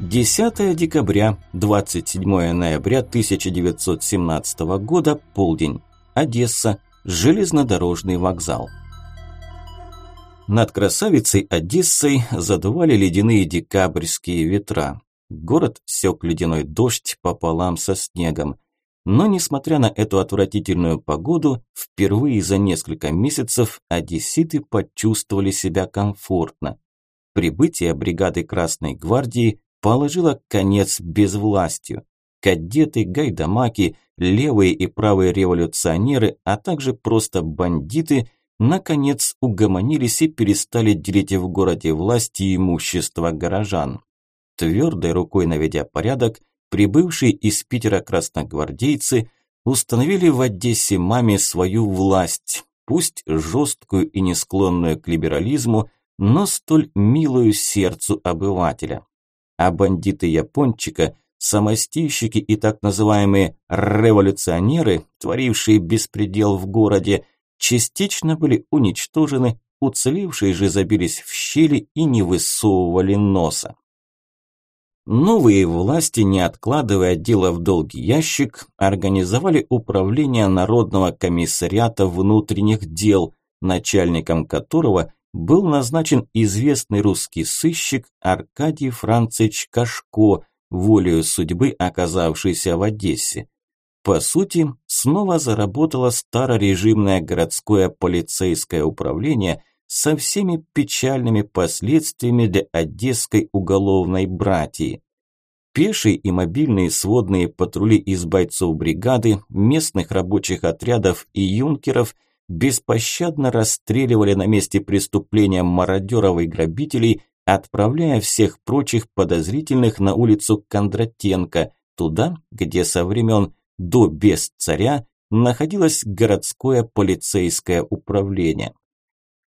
10 декабря, 27 ноября 1917 года, полдень. Одесса, железнодорожный вокзал. Над красавицей Одессой задували ледяные декабрьские ветра. Город сёк ледяной дождь пополам со снегом. Но несмотря на эту отвратительную погоду, впервые за несколько месяцев одесситы почувствовали себя комфортно. Прибытие бригады Красной Гвардии положило конец безвластию. Кадеты, гайдамаки, левые и правые революционеры, а также просто бандиты, наконец угомонились и перестали делить в городе власть и имущество горожан. Твердой рукой наведя порядок, прибывшие из Питера красногвардейцы установили в Одессе маме свою власть, пусть жесткую и не склонную к либерализму, но столь милую сердцу обывателя. А бандиты Япончика, самостийщики и так называемые революционеры, творившие беспредел в городе, частично были уничтожены, уцелевшие же забились в щели и не высовывали носа. Новые власти, не откладывая дело в долгий ящик, организовали управление Народного комиссариата внутренних дел, начальником которого был назначен известный русский сыщик Аркадий Францич Кашко, волею судьбы оказавшийся в Одессе. По сути, снова заработало старорежимное городское полицейское управление со всеми печальными последствиями для одесской уголовной братьи. Пешие и мобильные сводные патрули из бойцов бригады, местных рабочих отрядов и юнкеров беспощадно расстреливали на месте преступления мародеров и грабителей, отправляя всех прочих подозрительных на улицу Кондратенко, туда, где со времен до без царя находилось городское полицейское управление.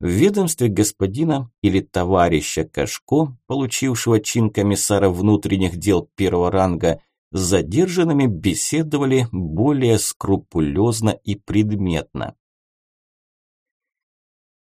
В ведомстве господина или товарища Кашко, получившего чин комиссара внутренних дел первого ранга, с задержанными беседовали более скрупулезно и предметно.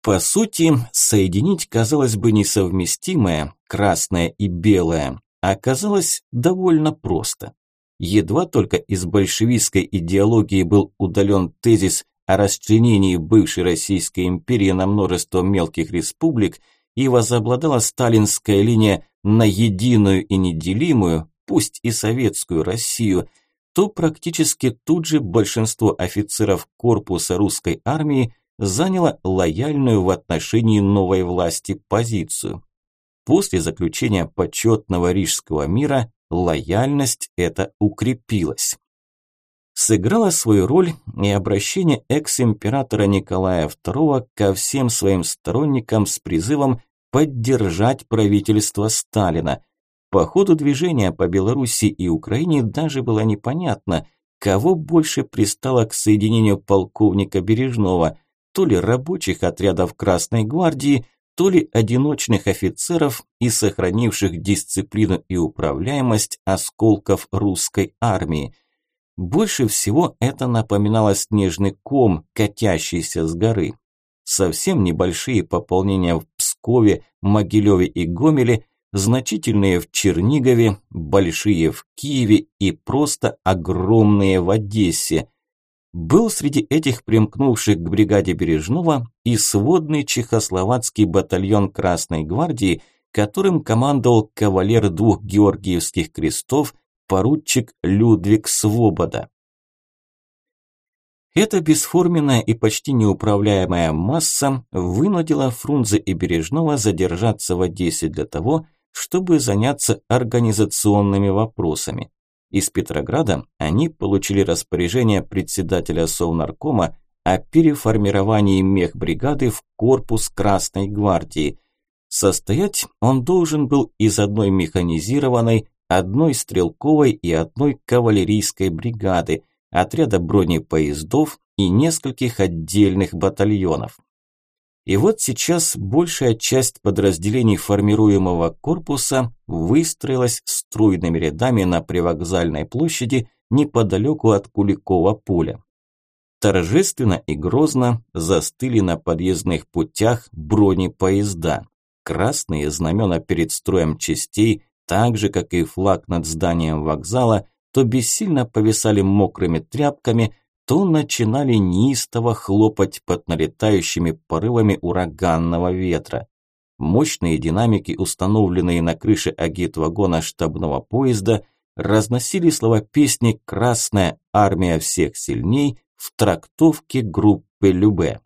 По сути, соединить, казалось бы, несовместимое, красное и белое, оказалось довольно просто. Едва только из большевистской идеологии был удален тезис о расчленении бывшей Российской империи на множество мелких республик и возобладала сталинская линия на единую и неделимую, пусть и советскую Россию, то практически тут же большинство офицеров корпуса русской армии заняло лояльную в отношении новой власти позицию. После заключения почетного Рижского мира лояльность эта укрепилась. Сыграло свою роль и обращение экс-императора Николая II ко всем своим сторонникам с призывом поддержать правительство Сталина. По ходу движения по Беларуси и Украине даже было непонятно, кого больше пристало к соединению полковника Бережного, то ли рабочих отрядов Красной гвардии, то ли одиночных офицеров и сохранивших дисциплину и управляемость осколков русской армии. Больше всего это напоминало снежный ком, катящийся с горы. Совсем небольшие пополнения в Пскове, Могилеве и Гомеле, значительные в Чернигове, большие в Киеве и просто огромные в Одессе. Был среди этих примкнувших к бригаде Бережного и сводный чехословацкий батальон Красной гвардии, которым командовал кавалер двух Георгиевских крестов поручик Людвиг Свобода. Эта бесформенная и почти неуправляемая масса вынудила Фрунзе и Бережного задержаться в Одессе для того, чтобы заняться организационными вопросами. Из Петрограда они получили распоряжение председателя Совнаркома о переформировании мехбригады в корпус Красной гвардии. Состоять он должен был из одной механизированной, одной стрелковой и одной кавалерийской бригады, отряда бронепоездов и нескольких отдельных батальонов. И вот сейчас большая часть подразделений формируемого корпуса выстроилась струйными рядами на привокзальной площади неподалеку от Куликова поля. Торжественно и грозно застыли на подъездных путях бронепоезда. Красные знамена перед строем частей так же, как и флаг над зданием вокзала, то бессильно повисали мокрыми тряпками, то начинали неистово хлопать под налетающими порывами ураганного ветра. Мощные динамики, установленные на крыше агит-вагона штабного поезда, разносили слова песни «Красная армия всех сильней» в трактовке группы Любе.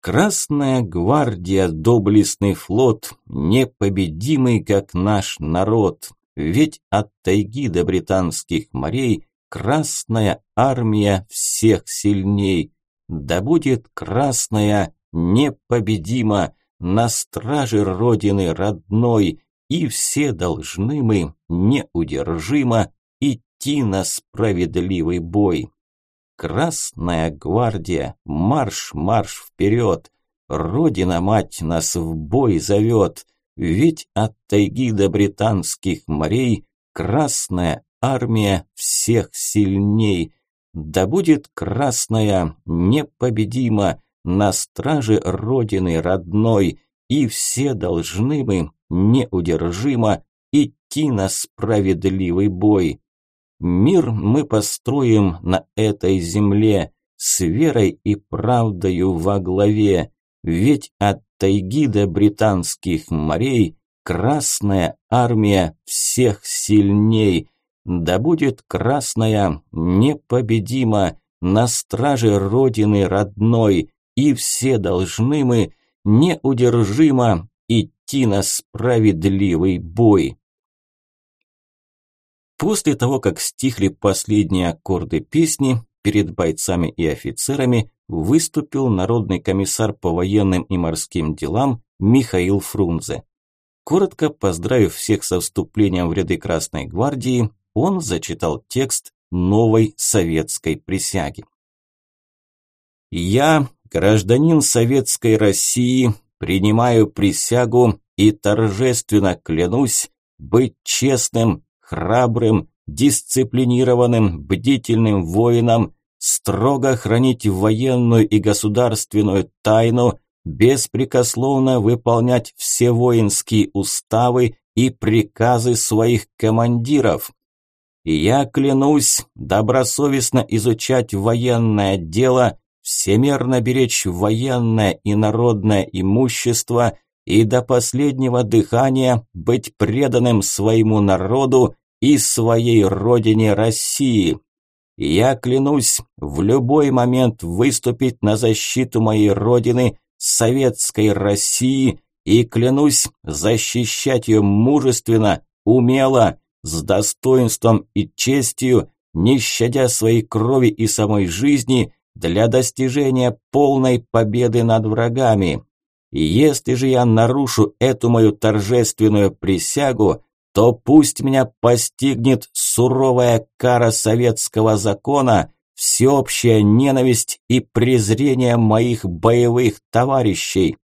Красная гвардия, доблестный флот, непобедимый, как наш народ, ведь от тайги до британских морей Красная армия всех сильней. Да будет красная непобедима на страже Родины родной, и все должны мы неудержимо идти на справедливый бой. Красная гвардия, марш, марш вперед! Родина-мать нас в бой зовет, ведь от тайги до британских морей Красная армия всех сильней. Да будет красная непобедима на страже Родины родной, и все должны мы неудержимо идти на справедливый бой. Мир мы построим на этой земле с верой и правдою во главе, ведь от тайги до британских морей Красная армия всех сильней – да будет красная непобедима на страже Родины родной, и все должны мы неудержимо идти на справедливый бой. После того, как стихли последние аккорды песни, перед бойцами и офицерами выступил народный комиссар по военным и морским делам Михаил Фрунзе. Коротко поздравив всех со вступлением в ряды Красной гвардии, он зачитал текст новой советской присяги. «Я, гражданин Советской России, принимаю присягу и торжественно клянусь быть честным, храбрым, дисциплинированным, бдительным воином, строго хранить военную и государственную тайну, беспрекословно выполнять все воинские уставы и приказы своих командиров, я клянусь добросовестно изучать военное дело, всемерно беречь военное и народное имущество и до последнего дыхания быть преданным своему народу и своей родине России. Я клянусь в любой момент выступить на защиту моей родины, советской России, и клянусь защищать ее мужественно, умело, с достоинством и честью, не щадя своей крови и самой жизни для достижения полной победы над врагами. И если же я нарушу эту мою торжественную присягу, то пусть меня постигнет суровая кара советского закона, всеобщая ненависть и презрение моих боевых товарищей.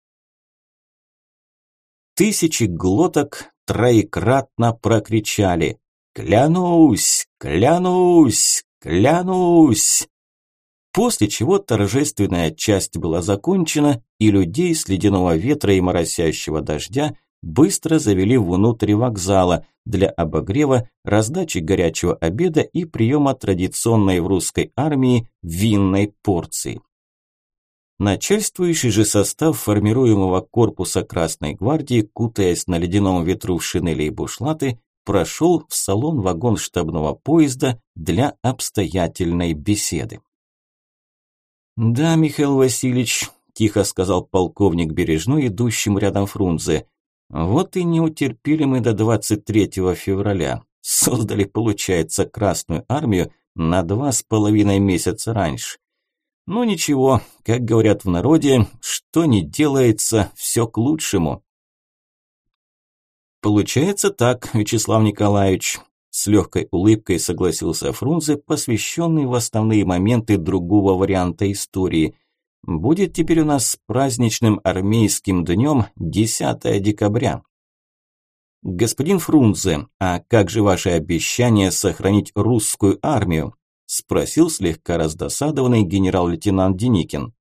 Тысячи глоток троекратно прокричали «Клянусь! Клянусь! Клянусь!» После чего торжественная часть была закончена, и людей с ледяного ветра и моросящего дождя быстро завели внутрь вокзала для обогрева, раздачи горячего обеда и приема традиционной в русской армии винной порции. Начальствующий же состав формируемого корпуса Красной Гвардии, кутаясь на ледяном ветру в шинели и бушлаты, прошел в салон-вагон штабного поезда для обстоятельной беседы. «Да, Михаил Васильевич», – тихо сказал полковник Бережной, идущим рядом Фрунзе, – «вот и не утерпели мы до 23 февраля. Создали, получается, Красную армию на два с половиной месяца раньше. Ну ничего, как говорят в народе, что не делается, все к лучшему. Получается так, Вячеслав Николаевич. С легкой улыбкой согласился Фрунзе, посвященный в основные моменты другого варианта истории. Будет теперь у нас праздничным армейским днем 10 декабря. Господин Фрунзе, а как же ваше обещание сохранить русскую армию? Спросил слегка раздосадованный генерал-лейтенант Деникин.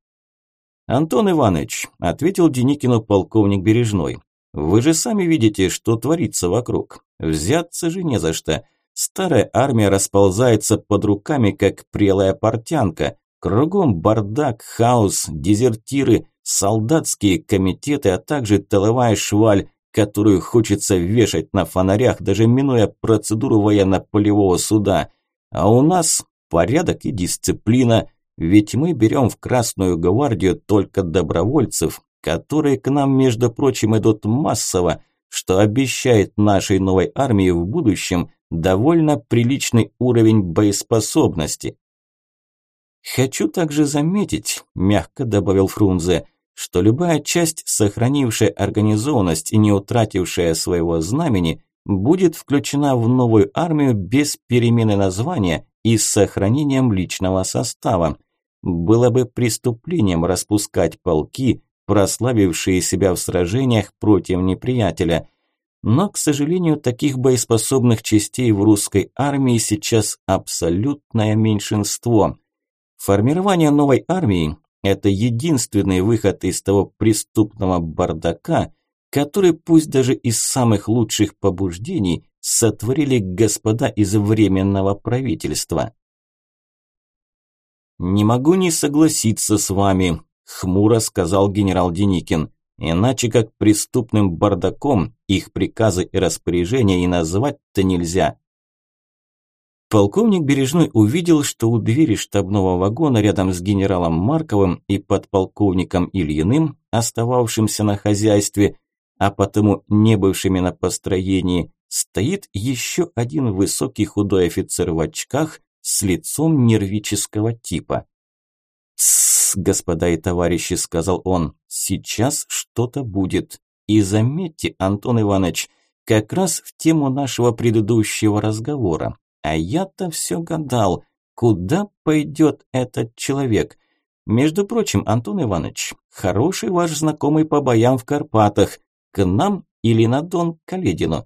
Антон Иванович, ответил Деникину полковник Бережной. Вы же сами видите, что творится вокруг. Взяться же не за что. Старая армия расползается под руками, как прелая портянка. Кругом бардак, хаос, дезертиры, солдатские комитеты, а также тыловая шваль, которую хочется вешать на фонарях, даже минуя процедуру военно-полевого суда. А у нас порядок и дисциплина, ведь мы берем в Красную гвардию только добровольцев, которые к нам, между прочим, идут массово, что обещает нашей новой армии в будущем довольно приличный уровень боеспособности. «Хочу также заметить», – мягко добавил Фрунзе, что любая часть, сохранившая организованность и не утратившая своего знамени, будет включена в новую армию без перемены названия и с сохранением личного состава. Было бы преступлением распускать полки, прославившие себя в сражениях против неприятеля. Но, к сожалению, таких боеспособных частей в русской армии сейчас абсолютное меньшинство. Формирование новой армии – это единственный выход из того преступного бардака, который пусть даже из самых лучших побуждений сотворили господа из Временного правительства. «Не могу не согласиться с вами», хмуро сказал генерал Деникин. Иначе как преступным бардаком их приказы и распоряжения и назвать-то нельзя. Полковник Бережной увидел, что у двери штабного вагона рядом с генералом Марковым и подполковником Ильиным, остававшимся на хозяйстве, а потому не бывшими на построении, стоит еще один высокий худой офицер в очках с лицом нервического типа. «Тссс, господа и товарищи», – сказал он, – «сейчас что-то будет. И заметьте, Антон Иванович, как раз в тему нашего предыдущего разговора. А я-то все гадал, куда пойдет этот человек. Между прочим, Антон Иванович, хороший ваш знакомый по боям в Карпатах. К нам или на Дон Каледину?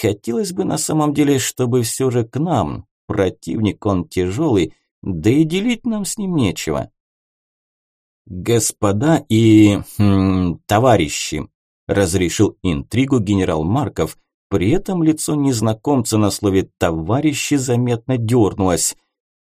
Хотелось бы на самом деле, чтобы все же к нам. Противник он тяжелый, да и делить нам с ним нечего. «Господа и... Хм, товарищи», – разрешил интригу генерал Марков, при этом лицо незнакомца на слове «товарищи» заметно дернулось.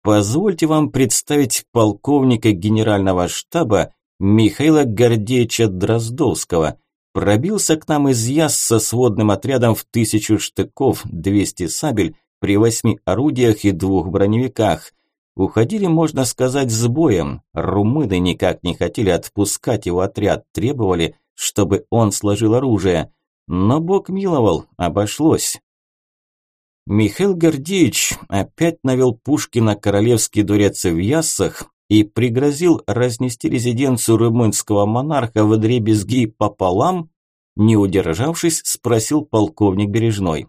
«Позвольте вам представить полковника генерального штаба Михаила Гордеевича Дроздовского. Пробился к нам из Яс со сводным отрядом в тысячу штыков, 200 сабель, при восьми орудиях и двух броневиках. Уходили, можно сказать, с боем. Румыны никак не хотели отпускать его отряд, требовали, чтобы он сложил оружие. Но Бог миловал, обошлось. Михаил Гордеевич опять навел пушки на королевский дворец в Яссах и пригрозил разнести резиденцию румынского монарха в дребезги пополам, не удержавшись, спросил полковник Бережной.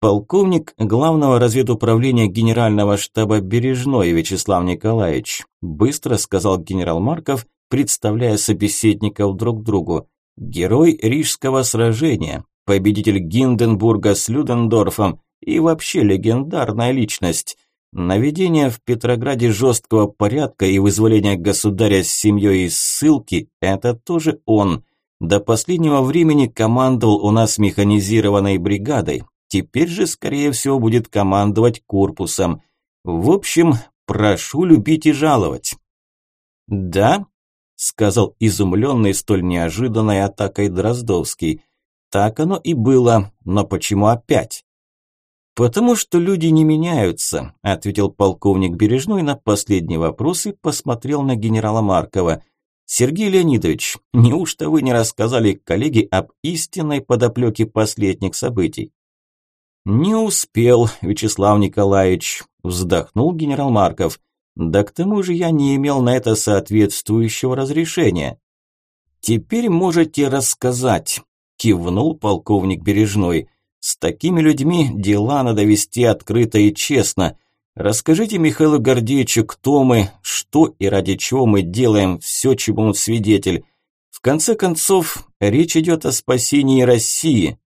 Полковник главного разведуправления генерального штаба Бережной Вячеслав Николаевич, быстро сказал генерал Марков, представляя собеседников друг другу. Герой Рижского сражения, победитель Гинденбурга с Людендорфом и вообще легендарная личность. Наведение в Петрограде жесткого порядка и вызволение государя с семьей из ссылки – это тоже он. До последнего времени командовал у нас механизированной бригадой, Теперь же, скорее всего, будет командовать корпусом. В общем, прошу любить и жаловать. Да, сказал изумленный столь неожиданной атакой Дроздовский. Так оно и было, но почему опять? «Потому что люди не меняются», – ответил полковник Бережной на последний вопрос и посмотрел на генерала Маркова. «Сергей Леонидович, неужто вы не рассказали коллеге об истинной подоплеке последних событий?» «Не успел, Вячеслав Николаевич», – вздохнул генерал Марков. «Да к тому же я не имел на это соответствующего разрешения». «Теперь можете рассказать», – кивнул полковник Бережной. «С такими людьми дела надо вести открыто и честно. Расскажите Михаилу Гордеевичу, кто мы, что и ради чего мы делаем все, чему он свидетель. В конце концов, речь идет о спасении России».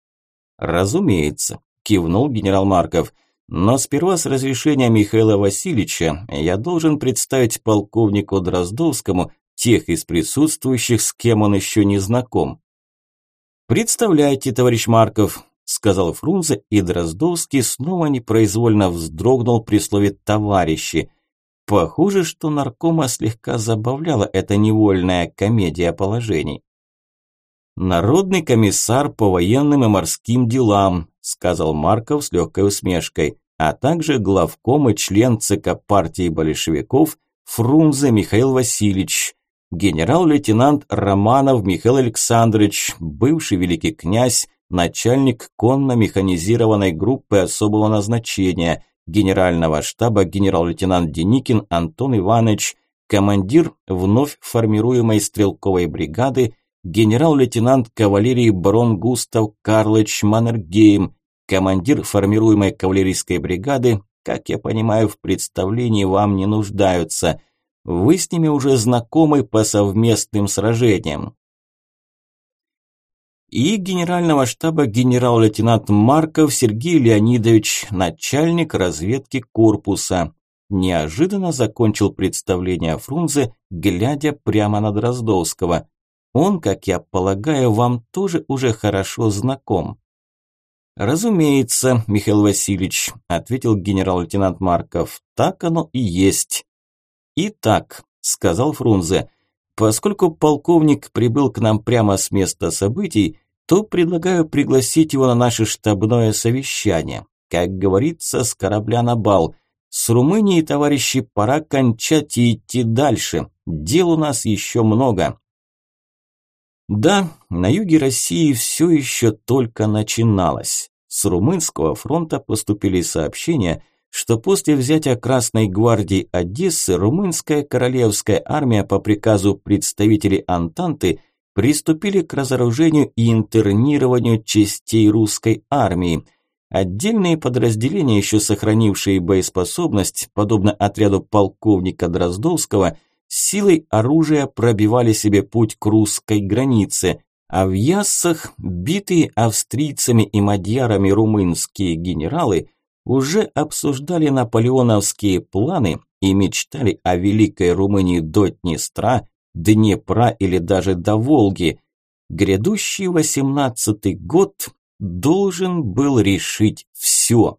«Разумеется», кивнул генерал Марков. Но сперва с разрешения Михаила Васильевича я должен представить полковнику Дроздовскому тех из присутствующих, с кем он еще не знаком. «Представляете, товарищ Марков», – сказал Фрунзе, и Дроздовский снова непроизвольно вздрогнул при слове «товарищи». Похоже, что наркома слегка забавляла эта невольная комедия положений. «Народный комиссар по военным и морским делам», – сказал Марков с легкой усмешкой, а также главком и член ЦК партии большевиков Фрунзе Михаил Васильевич, генерал-лейтенант Романов Михаил Александрович, бывший великий князь, начальник конно-механизированной группы особого назначения, генерального штаба генерал-лейтенант Деникин Антон Иванович, командир вновь формируемой стрелковой бригады, генерал-лейтенант кавалерии барон Густав Карлович Маннергейм, командир формируемой кавалерийской бригады, как я понимаю, в представлении вам не нуждаются – вы с ними уже знакомы по совместным сражениям. И генерального штаба генерал-лейтенант Марков Сергей Леонидович, начальник разведки корпуса. Неожиданно закончил представление Фрунзе, глядя прямо на Дроздовского. Он, как я полагаю, вам тоже уже хорошо знаком. «Разумеется, Михаил Васильевич», – ответил генерал-лейтенант Марков, – «так оно и есть». «Итак», – сказал Фрунзе, – «поскольку полковник прибыл к нам прямо с места событий, то предлагаю пригласить его на наше штабное совещание. Как говорится, с корабля на бал. С Румынией, товарищи, пора кончать и идти дальше. Дел у нас еще много». Да, на юге России все еще только начиналось. С румынского фронта поступили сообщения – что после взятия Красной гвардии Одессы румынская королевская армия по приказу представителей Антанты приступили к разоружению и интернированию частей русской армии. Отдельные подразделения, еще сохранившие боеспособность, подобно отряду полковника Дроздовского, силой оружия пробивали себе путь к русской границе, а в Яссах битые австрийцами и мадьярами румынские генералы – уже обсуждали наполеоновские планы и мечтали о Великой Румынии до Днестра, Днепра или даже до Волги. Грядущий восемнадцатый год должен был решить все.